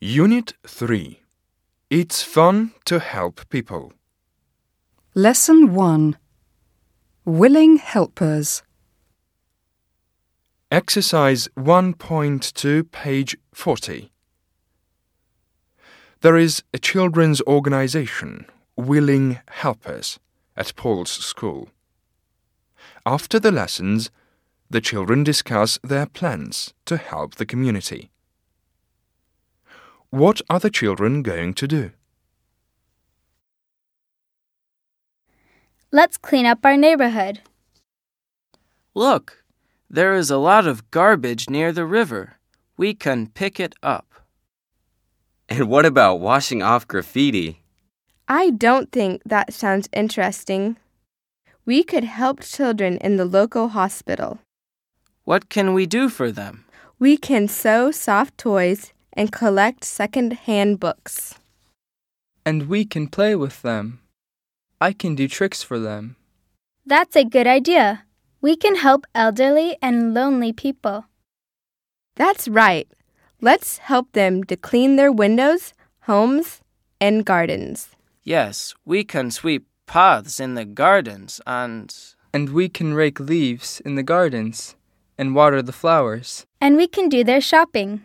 Unit 3. It's fun to help people. Lesson 1 Willing Helpers. Exercise 1.2, page 40. There is a children's organization, Willing Helpers, at Paul's school. After the lessons, the children discuss their plans to help the community. What are the children going to do? Let's clean up our neighborhood. Look, there is a lot of garbage near the river. We can pick it up. And what about washing off graffiti? I don't think that sounds interesting. We could help children in the local hospital. What can we do for them? We can sew soft toys and collect second-hand books. And we can play with them. I can do tricks for them. That's a good idea. We can help elderly and lonely people. That's right. Let's help them to clean their windows, homes, and gardens. Yes, we can sweep paths in the gardens and. And we can rake leaves in the gardens and water the flowers. And we can do their shopping.